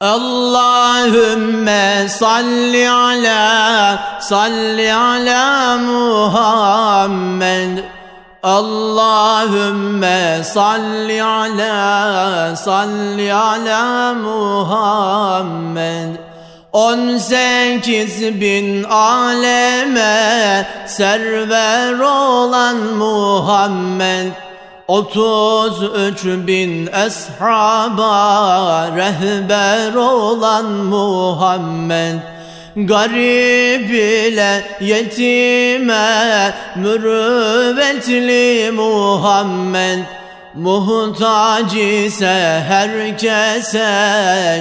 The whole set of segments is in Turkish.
Allahümme salli ala salli ala Muhammed. Allahümme salli ala salli ala Muhammed. On sekiz bin aleme server olan Muhammed Otuz üç bin eshaba rehber olan Muhammed Garip ile yetime mürüvvetli Muhammed. Muhtaç ise herkese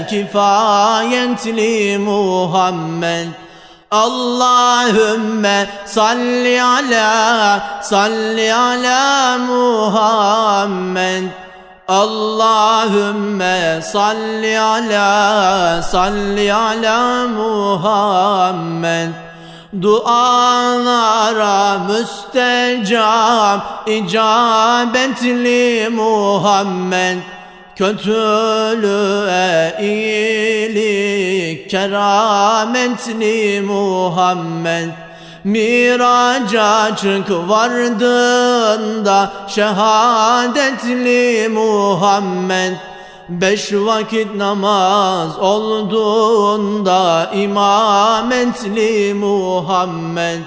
kifayetli Muhammed Allahümme salli ala salli ala Muhammed. Allahümme salli ala salli ala Muhammed. Dualara müstecab icabetli Muhammed Kötülüğe iyilik kerametli Muhammed. Miraca çık vardığında şehadetli Muhammed. Beş vakit namaz olduğunda imametli Muhammed.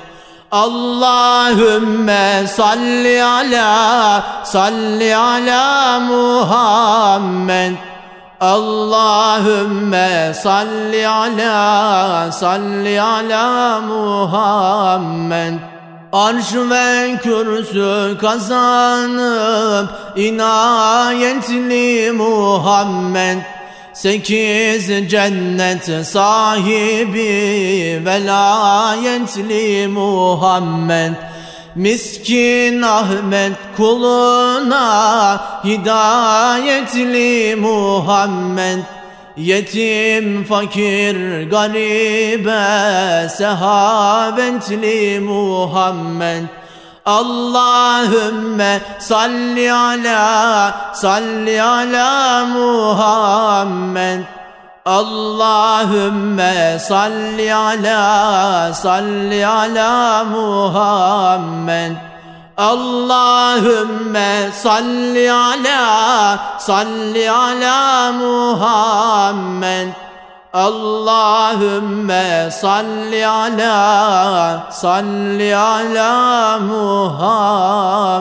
Allahümme salli ala salli ala Muhammed. Allahümme salli ala salli ala Muhammed. Arş ve kürsü kazanıp inayetli Muhammed. Sekiz cennet sahibi velayetli Muhammed Miskin Ahmet kuluna hidayetli Muhammed. Yetim, fakir, garibe, sehavetli Muhammed. Allahümme salli ala salli ala Muhammed Allahümme salli ala salli ala Muhammed. Allahümme salli ala salli ala Muhammed. Allahümme salli ala salli ala Muhammed